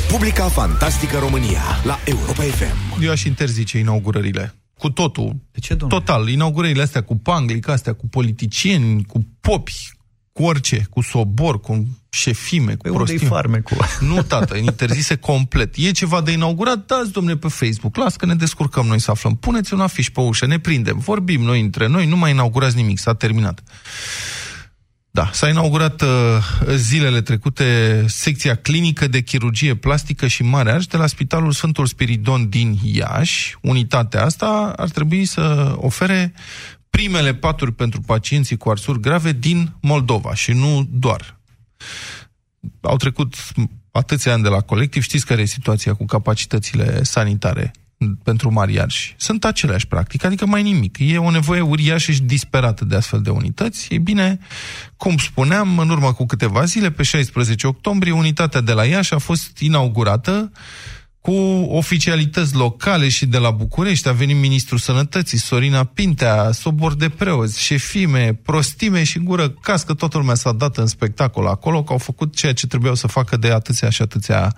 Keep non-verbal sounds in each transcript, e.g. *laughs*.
Republica Fantastică România la Europa FM. Eu aș interzice inaugurările. Cu totul. De ce, domnule? Total. Inaugurările astea cu panglic, astea cu politicieni, cu popi, cu orice, cu sobor, cu șefime, cu Pe unde-i prostime. farmecul? *laughs* Nu, tată, interzise complet. E ceva de inaugurat? Dați, domne, pe Facebook. Las că ne descurcăm noi să aflăm. Puneți un afiș pe ușă, ne prindem, vorbim noi între noi, nu mai inaugurați nimic, s-a terminat. Da, s-a inaugurat uh, zilele trecute secția clinică de chirurgie plastică și mare arș de la Spitalul Sfântul Spiridon din Iași. Unitatea asta ar trebui să ofere primele paturi pentru pacienții cu arsuri grave din Moldova și nu doar. Au trecut atâția ani de la colectiv, știți care e situația cu capacitățile sanitare pentru mari arși. Sunt aceleași, practic, adică mai nimic. E o nevoie uriașă și disperată de astfel de unități. E bine, cum spuneam, în urmă cu câteva zile, pe 16 octombrie, unitatea de la Iași a fost inaugurată cu oficialități locale și de la București. A venit ministrul sănătății, Sorina Pintea, sobor de preoți, șefime, prostime și gură cască. Toată lumea s-a dat în spectacol acolo, că au făcut ceea ce trebuiau să facă de atâția și atâția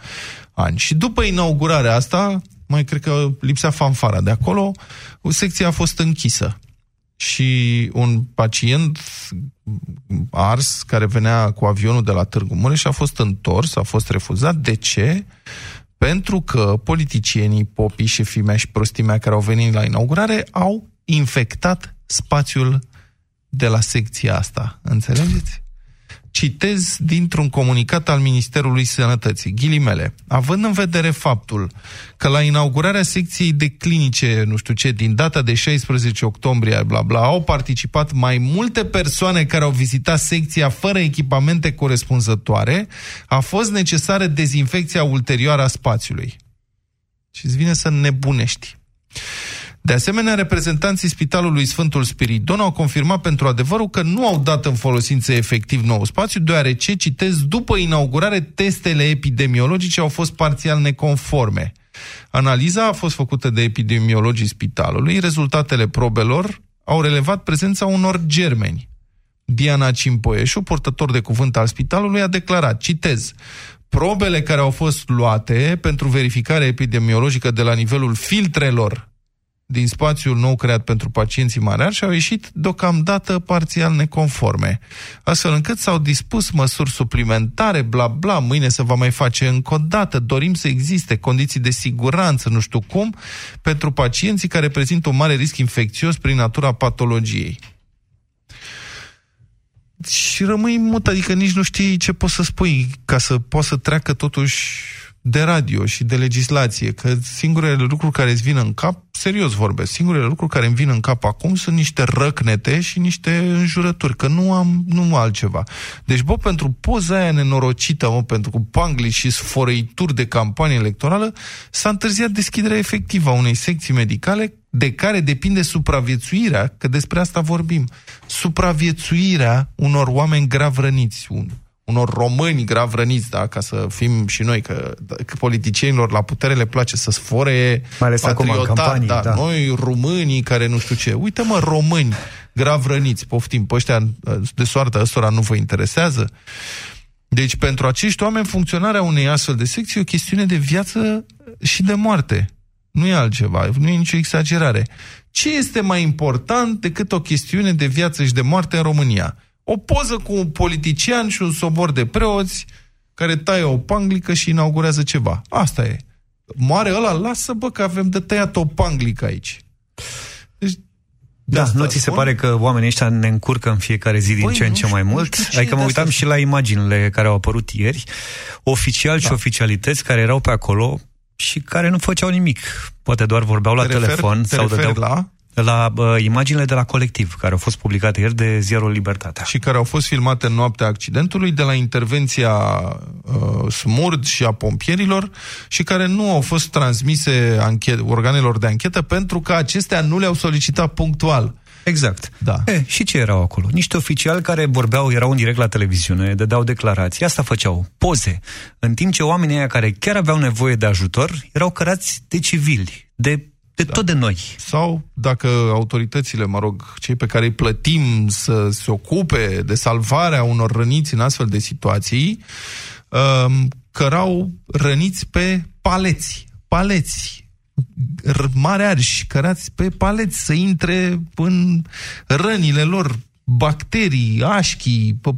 ani. Și după inaugurarea asta, mai cred că lipsea fanfara de acolo, secția a fost închisă. Și un pacient ars, care venea cu avionul de la Târgu Mureș, a fost întors, a fost refuzat. De ce? Pentru că politicienii, popii, șefimea și prostimea care au venit la inaugurare au infectat spațiul de la secția asta. Înțelegeți? Citez dintr-un comunicat al Ministerului Sănătății, ghilimele, având în vedere faptul că la inaugurarea secției de clinice, nu știu ce, din data de 16 octombrie, bla bla, au participat mai multe persoane care au vizitat secția fără echipamente corespunzătoare, a fost necesară dezinfecția ulterioară a spațiului. Și îți vine să nebunești. De asemenea, reprezentanții Spitalului Sfântul Spiridon au confirmat pentru adevărul că nu au dat în folosință efectiv nou spațiu, deoarece, citez, după inaugurare, testele epidemiologice au fost parțial neconforme. Analiza a fost făcută de epidemiologii spitalului, rezultatele probelor au relevat prezența unor germeni. Diana Cimpoieșu, portător de cuvânt al spitalului, a declarat, citez, probele care au fost luate pentru verificare epidemiologică de la nivelul filtrelor din spațiul nou creat pentru pacienții mari și au ieșit deocamdată parțial neconforme, astfel încât s-au dispus măsuri suplimentare, bla bla, mâine se va mai face încă o dată, dorim să existe condiții de siguranță, nu știu cum, pentru pacienții care prezintă un mare risc infecțios prin natura patologiei. Și rămâi mut, adică nici nu știi ce poți să spui ca să poți să treacă totuși de radio și de legislație, că singurele lucruri care îți vin în cap, serios vorbesc, singurele lucruri care îmi vin în cap acum sunt niște răcnete și niște înjurături, că nu am nu altceva. Deci, bă, pentru poza aia nenorocită, mă, pentru cu pangli și sfărăituri de campanie electorală, s-a întârziat deschiderea efectivă a unei secții medicale de care depinde supraviețuirea, că despre asta vorbim, supraviețuirea unor oameni grav răniți, un, unor români grav răniți, da, ca să fim și noi, că, că politicienilor la putere le place să sfore Mai ales acum în campanii, da, da. noi românii care nu știu ce. Uite mă, români grav răniți, poftim, pe ăștia de soartă ăstora nu vă interesează? Deci pentru acești oameni funcționarea unei astfel de secții e o chestiune de viață și de moarte. Nu e altceva, nu e nicio exagerare. Ce este mai important decât o chestiune de viață și de moarte în România? O poză cu un politician și un sobor de preoți care taie o panglică și inaugurează ceva. Asta e. Moare ăla, lasă bă că avem de tăiat o panglică aici. Deci, de Da, asta nu ți se spun. pare că oamenii ăștia ne încurcă în fiecare zi din Băi, ce în nu ce știu, mai nu mult? știu ce Adică e mă de uitam asta. și la imaginile care au apărut ieri, oficiali și Da. oficialități care erau pe acolo și care nu făceau nimic. Poate doar vorbeau la Te referi- telefon te sau referi dădeau... la? La uh, imaginile de la colectiv, care au fost publicate ieri de ziarul Libertatea. și care au fost filmate în noaptea accidentului de la intervenția uh, SMURD și a pompierilor și care nu au fost transmise anchet- organelor de anchetă pentru că acestea nu le-au solicitat punctual. Exact. Da. E, și ce erau acolo? Niște oficiali care vorbeau, erau în direct la televiziune, dădeau declarații, asta făceau, poze. În timp ce oamenii aia care chiar aveau nevoie de ajutor, erau cărați de civili, de, de da. tot de noi. Sau dacă autoritățile, mă rog, cei pe care îi plătim să se ocupe de salvarea unor răniți în astfel de situații, um, cărau răniți pe paleți. Paleți. Mare arși cărați pe paleți să intre în rănile lor bacterii, așchii, pe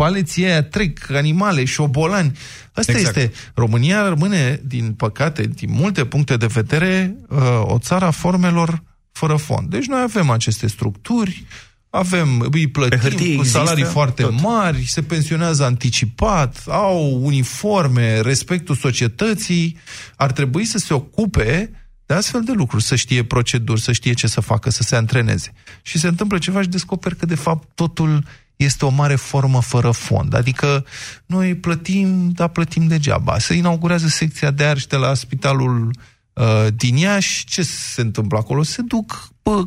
paleții aia trec animale, șobolani. Asta exact. este. România rămâne, din păcate, din multe puncte de vedere, uh, o țară a formelor fără fond. Deci noi avem aceste structuri, avem, îi plătim cu salarii foarte tot. mari, se pensionează anticipat, au uniforme, respectul societății, ar trebui să se ocupe de astfel de lucruri, să știe proceduri, să știe ce să facă, să se antreneze. Și se întâmplă ceva și descoperi că, de fapt, totul este o mare formă fără fond. Adică noi plătim, dar plătim degeaba. Se inaugurează secția de arși de la spitalul uh, din Iași. Ce se întâmplă acolo? Se duc bă,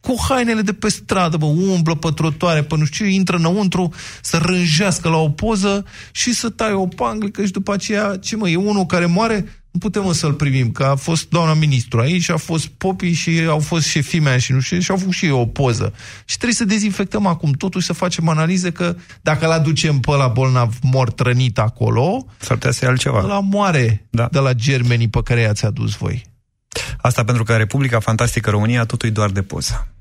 cu hainele de pe stradă, bă, umblă pe trotoare, pe nu știu, intră înăuntru, să rânjească la o poză și să taie o panglică și după aceea, ce mă, e unul care moare, nu putem să-l primim, că a fost doamna ministru aici, a fost popii și au fost șefii mea și nu știu, și au făcut și eu o poză. Și trebuie să dezinfectăm acum totuși, să facem analize că dacă l aducem pe la bolnav mort rănit acolo, s-ar putea să altceva. La moare da. de la germenii pe care i-ați adus voi. Asta pentru că Republica Fantastică România totul e doar de poză.